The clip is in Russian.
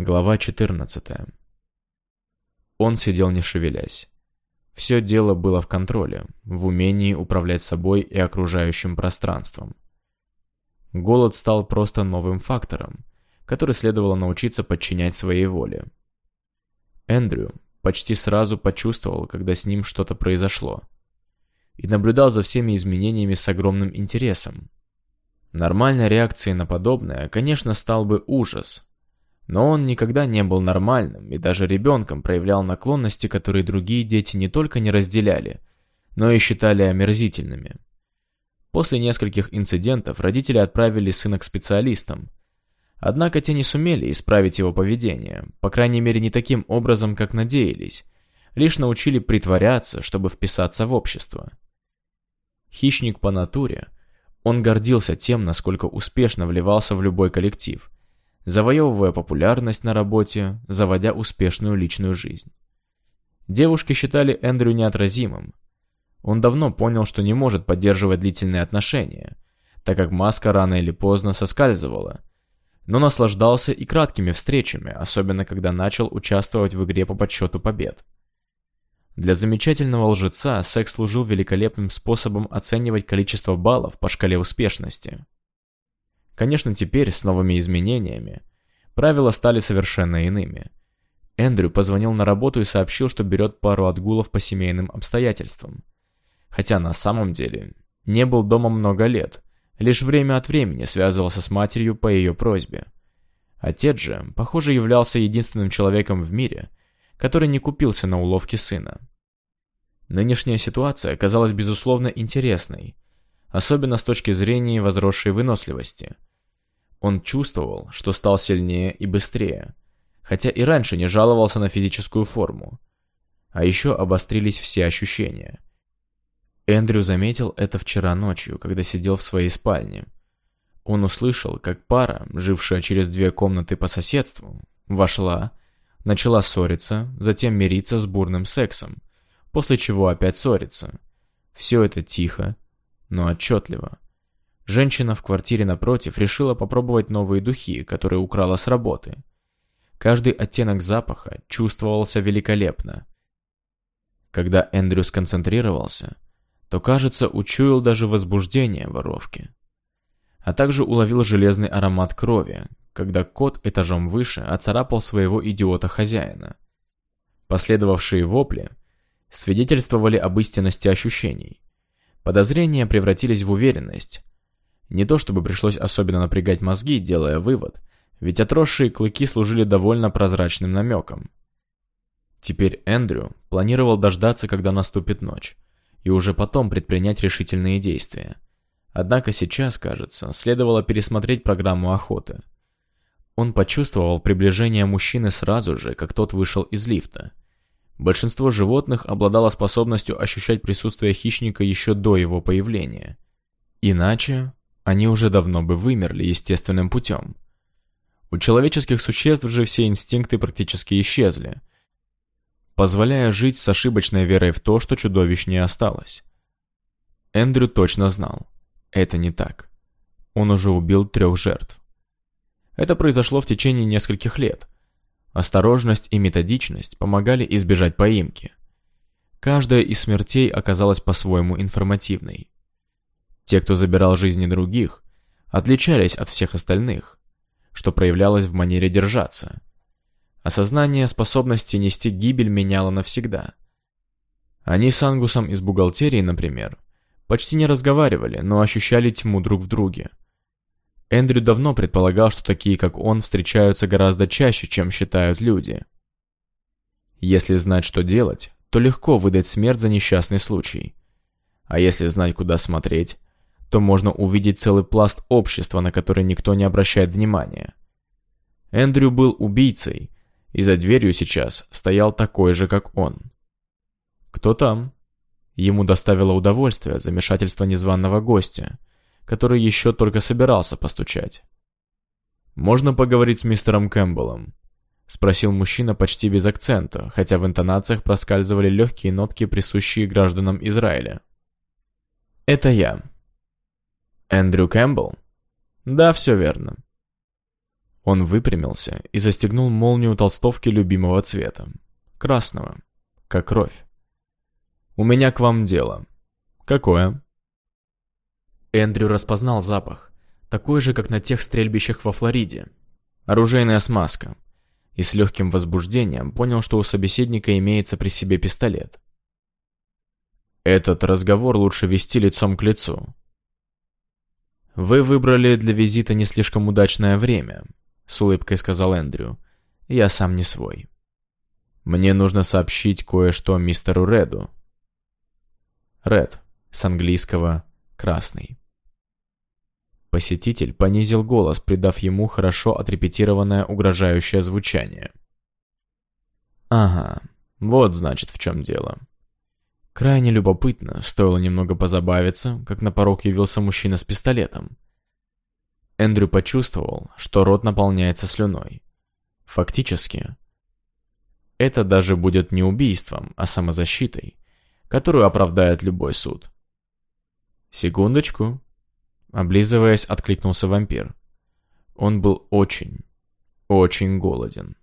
Глава 14. Он сидел не шевелясь. Все дело было в контроле, в умении управлять собой и окружающим пространством. Голод стал просто новым фактором, который следовало научиться подчинять своей воле. Эндрю почти сразу почувствовал, когда с ним что-то произошло, и наблюдал за всеми изменениями с огромным интересом. Нормальной реакцией на подобное, конечно, стал бы ужас – но он никогда не был нормальным и даже ребенком проявлял наклонности, которые другие дети не только не разделяли, но и считали омерзительными. После нескольких инцидентов родители отправили сына к специалистам. Однако те не сумели исправить его поведение, по крайней мере не таким образом, как надеялись, лишь научили притворяться, чтобы вписаться в общество. Хищник по натуре, он гордился тем, насколько успешно вливался в любой коллектив – завоевывая популярность на работе, заводя успешную личную жизнь. Девушки считали Эндрю неотразимым. Он давно понял, что не может поддерживать длительные отношения, так как маска рано или поздно соскальзывала, но наслаждался и краткими встречами, особенно когда начал участвовать в игре по подсчету побед. Для замечательного лжеца секс служил великолепным способом оценивать количество баллов по шкале успешности. Конечно, теперь, с новыми изменениями, правила стали совершенно иными. Эндрю позвонил на работу и сообщил, что берет пару отгулов по семейным обстоятельствам. Хотя на самом деле не был дома много лет, лишь время от времени связывался с матерью по ее просьбе. Отец же, похоже, являлся единственным человеком в мире, который не купился на уловки сына. Нынешняя ситуация казалась безусловно интересной, особенно с точки зрения возросшей выносливости – он чувствовал, что стал сильнее и быстрее, хотя и раньше не жаловался на физическую форму. А еще обострились все ощущения. Эндрю заметил это вчера ночью, когда сидел в своей спальне. Он услышал, как пара, жившая через две комнаты по соседству, вошла, начала ссориться, затем мириться с бурным сексом, после чего опять ссориться. Все это тихо, но отчетливо. Женщина в квартире напротив решила попробовать новые духи, которые украла с работы. Каждый оттенок запаха чувствовался великолепно. Когда Эндрю сконцентрировался, то, кажется, учуял даже возбуждение воровки. А также уловил железный аромат крови, когда кот этажом выше оцарапал своего идиота-хозяина. Последовавшие вопли свидетельствовали об истинности ощущений. Подозрения превратились в уверенность, не то чтобы пришлось особенно напрягать мозги, делая вывод, ведь отросшие клыки служили довольно прозрачным намеком. Теперь Эндрю планировал дождаться, когда наступит ночь, и уже потом предпринять решительные действия. Однако сейчас, кажется, следовало пересмотреть программу охоты. Он почувствовал приближение мужчины сразу же, как тот вышел из лифта. Большинство животных обладало способностью ощущать присутствие хищника еще до его появления. Иначе они уже давно бы вымерли естественным путем. У человеческих существ же все инстинкты практически исчезли, позволяя жить с ошибочной верой в то, что чудовищ не осталось. Эндрю точно знал, это не так. Он уже убил трех жертв. Это произошло в течение нескольких лет. Осторожность и методичность помогали избежать поимки. Каждая из смертей оказалась по-своему информативной. Те, кто забирал жизни других, отличались от всех остальных, что проявлялось в манере держаться. Осознание способности нести гибель меняло навсегда. Они с Ангусом из бухгалтерии, например, почти не разговаривали, но ощущали тьму друг в друге. Эндрю давно предполагал, что такие, как он, встречаются гораздо чаще, чем считают люди. Если знать, что делать, то легко выдать смерть за несчастный случай. А если знать, куда смотреть, то можно увидеть целый пласт общества, на который никто не обращает внимания. Эндрю был убийцей, и за дверью сейчас стоял такой же, как он. «Кто там?» Ему доставило удовольствие замешательство незваного гостя, который еще только собирался постучать. «Можно поговорить с мистером Кэмпбеллом?» — спросил мужчина почти без акцента, хотя в интонациях проскальзывали легкие нотки, присущие гражданам Израиля. «Это я», Эндрю Кэмпбелл? Да, все верно. Он выпрямился и застегнул молнию толстовки любимого цвета. Красного. Как кровь. «У меня к вам дело». «Какое?» Эндрю распознал запах. Такой же, как на тех стрельбищах во Флориде. Оружейная смазка. И с легким возбуждением понял, что у собеседника имеется при себе пистолет. Этот разговор лучше вести лицом к лицу. «Вы выбрали для визита не слишком удачное время», — с улыбкой сказал Эндрю. «Я сам не свой. Мне нужно сообщить кое-что мистеру Реду». Ред, с английского «красный». Посетитель понизил голос, придав ему хорошо отрепетированное угрожающее звучание. «Ага, вот значит в чем дело. Крайне любопытно, стоило немного позабавиться, как на порог явился мужчина с пистолетом. Эндрю почувствовал, что рот наполняется слюной. Фактически, это даже будет не убийством, а самозащитой, которую оправдает любой суд. «Секундочку», — облизываясь, откликнулся вампир. Он был очень, очень голоден.